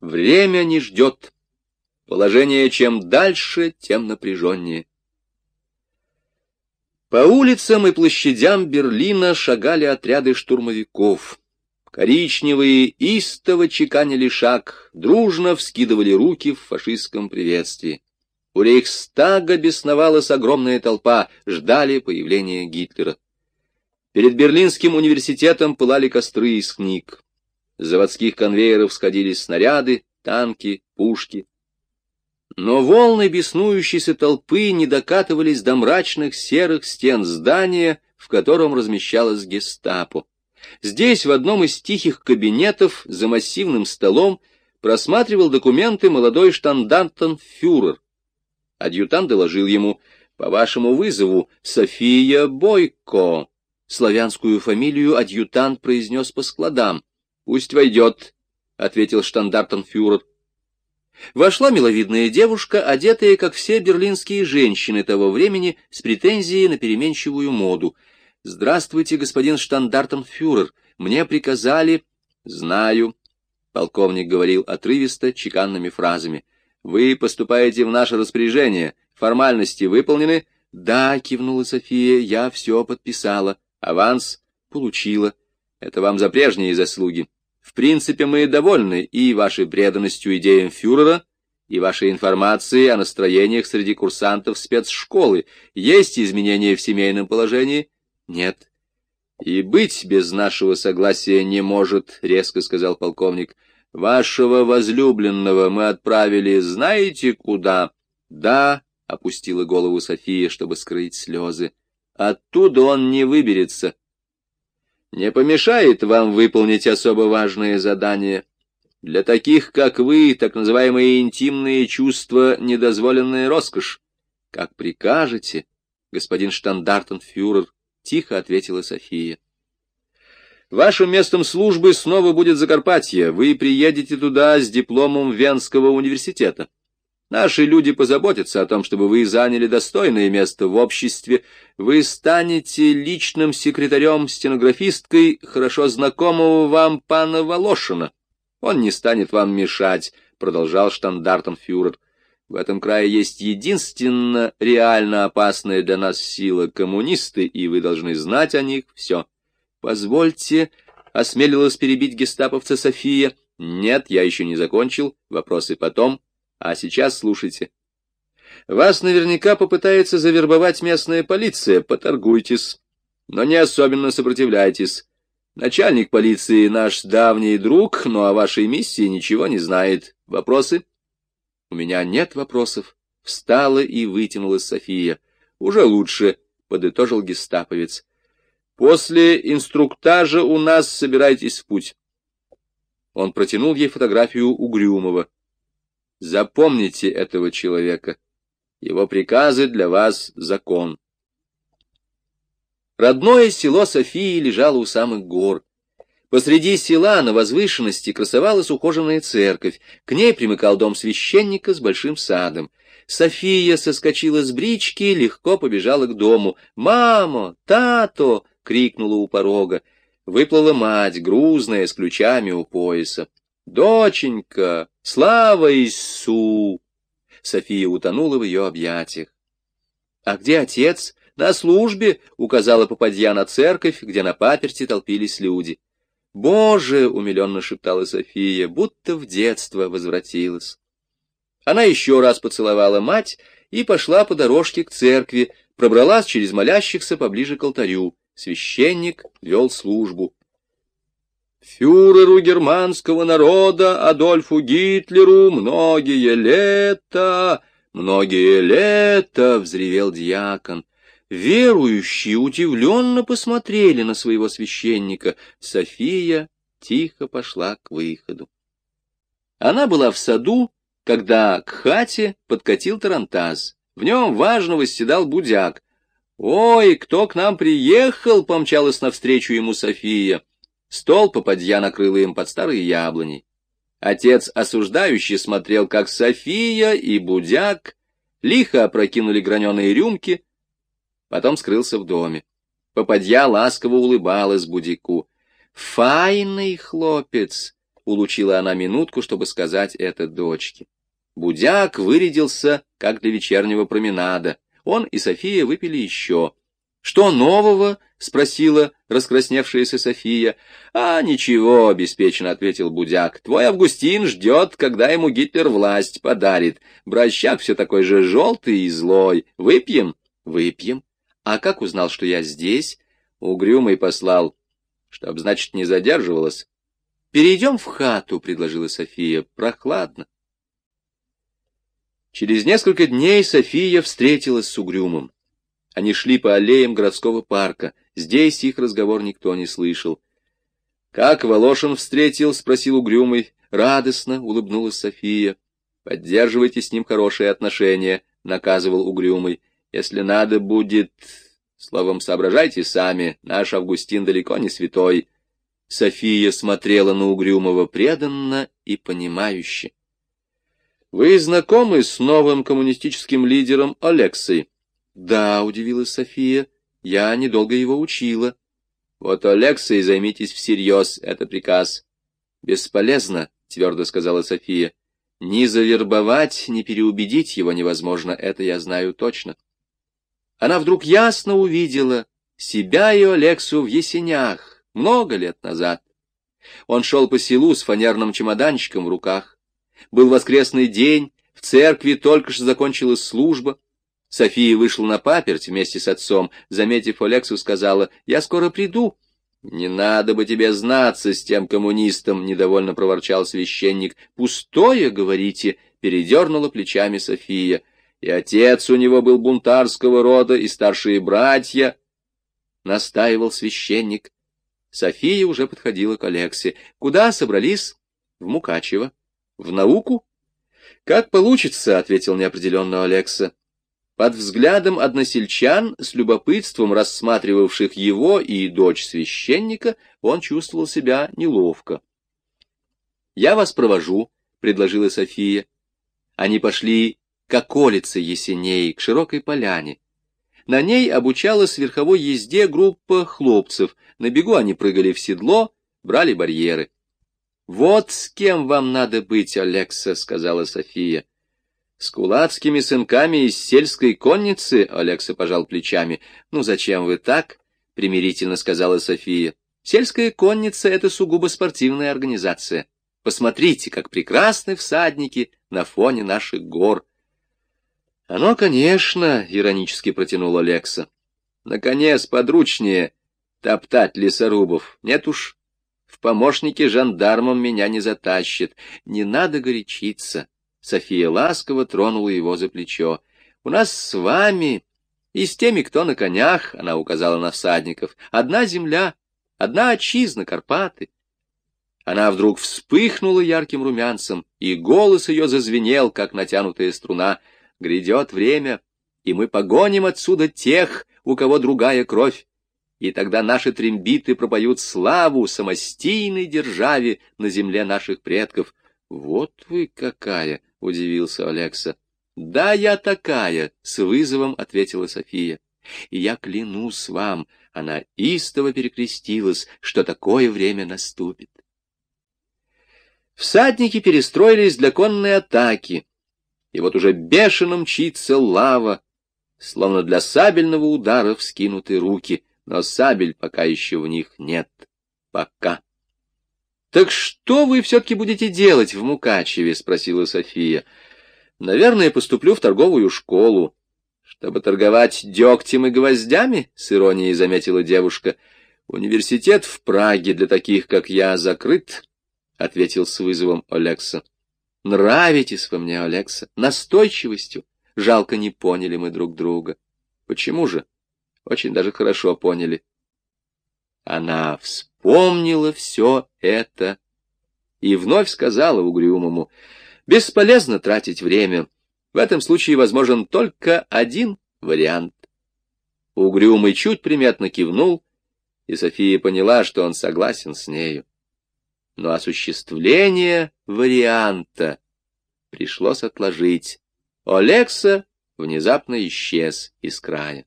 Время не ждет. Положение чем дальше, тем напряженнее. По улицам и площадям Берлина шагали отряды штурмовиков. Коричневые истово чеканили шаг, дружно вскидывали руки в фашистском приветствии. У Рейхстага бесновалась огромная толпа, ждали появления Гитлера. Перед Берлинским университетом пылали костры из книг. С заводских конвейеров сходились снаряды, танки, пушки. Но волны беснующейся толпы не докатывались до мрачных серых стен здания, в котором размещалась гестапо. Здесь, в одном из тихих кабинетов, за массивным столом, просматривал документы молодой штандартенфюрер. Адъютант доложил ему, по вашему вызову, София Бойко. Славянскую фамилию адъютант произнес по складам. «Пусть войдет», — ответил штандартенфюрер. Вошла миловидная девушка, одетая, как все берлинские женщины того времени, с претензией на переменчивую моду. «Здравствуйте, господин штандартенфюрер. Мне приказали...» «Знаю», — полковник говорил отрывисто, чеканными фразами. «Вы поступаете в наше распоряжение. Формальности выполнены?» «Да», — кивнула София, — «я все подписала». «Аванс?» «Получила. Это вам за прежние заслуги. В принципе, мы довольны и вашей преданностью идеям фюрера, и вашей информацией о настроениях среди курсантов спецшколы. Есть изменения в семейном положении? Нет. И быть без нашего согласия не может, — резко сказал полковник. Вашего возлюбленного мы отправили знаете куда? Да, — опустила голову София, чтобы скрыть слезы. Оттуда он не выберется не помешает вам выполнить особо важное задание. Для таких, как вы, так называемые интимные чувства — недозволенная роскошь. — Как прикажете, господин штандартенфюрер, — тихо ответила София. Вашим местом службы снова будет Закарпатье. Вы приедете туда с дипломом Венского университета. Наши люди позаботятся о том, чтобы вы заняли достойное место в обществе. Вы станете личным секретарем-стенографисткой хорошо знакомого вам пана Волошина. Он не станет вам мешать, — продолжал штандартенфюрер. В этом крае есть единственно реально опасная для нас сила — коммунисты, и вы должны знать о них все. Позвольте, — осмелилась перебить гестаповца София. Нет, я еще не закончил. Вопросы потом. А сейчас слушайте. Вас наверняка попытается завербовать местная полиция, поторгуйтесь, но не особенно сопротивляйтесь. Начальник полиции наш давний друг, но о вашей миссии ничего не знает. Вопросы? У меня нет вопросов. Встала и вытянулась София. Уже лучше, подытожил гестаповец. После инструктажа у нас собирайтесь в путь. Он протянул ей фотографию Угрюмова. Запомните этого человека. Его приказы для вас — закон. Родное село Софии лежало у самых гор. Посреди села на возвышенности красовалась ухоженная церковь. К ней примыкал дом священника с большим садом. София соскочила с брички, легко побежала к дому. «Мамо! Тато!» — крикнула у порога. Выплыла мать, грузная, с ключами у пояса. «Доченька! Слава Иису!» София утонула в ее объятиях. «А где отец?» «На службе», — указала попадья на церковь, где на паперти толпились люди. «Боже!» — умиленно шептала София, будто в детство возвратилась. Она еще раз поцеловала мать и пошла по дорожке к церкви, пробралась через молящихся поближе к алтарю. Священник вел службу. Фюреру германского народа Адольфу Гитлеру многие лета, многие лета, — взревел дьякон. Верующие удивленно посмотрели на своего священника. София тихо пошла к выходу. Она была в саду, когда к хате подкатил тарантаз. В нем важно восседал будяк. «Ой, кто к нам приехал?» — помчалась навстречу ему София. Стол попадья накрыла им под старые яблони. Отец осуждающий смотрел, как София и Будяк лихо опрокинули граненые рюмки, потом скрылся в доме. Попадья ласково улыбалась Будяку. «Файный хлопец!» — улучила она минутку, чтобы сказать это дочке. Будяк вырядился, как для вечернего променада. Он и София выпили еще. — Что нового? — спросила раскрасневшаяся София. — А, ничего, — обеспеченно ответил Будяк. — Твой Августин ждет, когда ему Гитлер власть подарит. Бращак все такой же желтый и злой. Выпьем? — Выпьем. А как узнал, что я здесь? Угрюмый послал. Чтоб, значит, не задерживалась. — Перейдем в хату, — предложила София. — Прохладно. Через несколько дней София встретилась с Угрюмым. Они шли по аллеям городского парка. Здесь их разговор никто не слышал. — Как Волошин встретил? — спросил Угрюмый. — Радостно, — улыбнулась София. — Поддерживайте с ним хорошие отношения, — наказывал Угрюмый. — Если надо будет... Словом, соображайте сами, наш Августин далеко не святой. София смотрела на Угрюмого преданно и понимающе. — Вы знакомы с новым коммунистическим лидером Алексой? — Да, — удивилась София, — я недолго его учила. — Вот Алексой займитесь всерьез, это приказ. — Бесполезно, — твердо сказала София. — Ни завербовать, ни переубедить его невозможно, это я знаю точно. Она вдруг ясно увидела себя и Алексу в Есенях много лет назад. Он шел по селу с фанерным чемоданчиком в руках. Был воскресный день, в церкви только что закончилась служба. София вышла на паперть вместе с отцом, заметив Алексу, сказала, «Я скоро приду». «Не надо бы тебе знаться с тем коммунистом», — недовольно проворчал священник. «Пустое, говорите», — передернула плечами София. «И отец у него был бунтарского рода, и старшие братья», — настаивал священник. София уже подходила к Алексе. «Куда собрались?» «В Мукачево». В науку? Как получится, ответил неопределенно Алекса. Под взглядом односельчан, с любопытством рассматривавших его и дочь священника, он чувствовал себя неловко. «Я вас провожу», — предложила София. Они пошли к околице Есеней, к широкой поляне. На ней обучалась верховой езде группа хлопцев. На бегу они прыгали в седло, брали барьеры. «Вот с кем вам надо быть, Алекса», — сказала София. «С кулацкими сынками из сельской конницы?» — Алекса пожал плечами. «Ну зачем вы так?» — примирительно сказала София. «Сельская конница — это сугубо спортивная организация. Посмотрите, как прекрасны всадники на фоне наших гор». «Оно, конечно», — иронически протянул Алекса. «Наконец, подручнее топтать лесорубов. Нет уж, в помощники жандармам меня не затащит. Не надо горячиться. София ласково тронула его за плечо. У нас с вами и с теми, кто на конях, она указала на всадников, одна земля, одна отчизна, Карпаты. Она вдруг вспыхнула ярким румянцем, и голос ее зазвенел, как натянутая струна. Грядет время, и мы погоним отсюда тех, у кого другая кровь и тогда наши трембиты пропоют славу самостийной державе на земле наших предков. — Вот вы какая! — удивился Алекса. — Да, я такая! — с вызовом ответила София. — И я клянусь вам, она истово перекрестилась, что такое время наступит. Всадники перестроились для конной атаки, и вот уже бешено мчится лава, словно для сабельного удара вскинуты руки — но сабель пока еще в них нет. Пока. — Так что вы все-таки будете делать в Мукачеве? — спросила София. — Наверное, поступлю в торговую школу. — Чтобы торговать дегтем и гвоздями? — с иронией заметила девушка. — Университет в Праге для таких, как я, закрыт, — ответил с вызовом Олекса. — Нравитесь вы мне, Олекса, настойчивостью. Жалко, не поняли мы друг друга. — Почему же? очень даже хорошо поняли. Она вспомнила все это и вновь сказала угрюмому, бесполезно тратить время, в этом случае возможен только один вариант. Угрюмый чуть приметно кивнул, и София поняла, что он согласен с нею. Но осуществление варианта пришлось отложить. Олекса внезапно исчез из края.